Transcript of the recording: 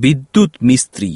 বিদ্যুৎ মিস্ত্রি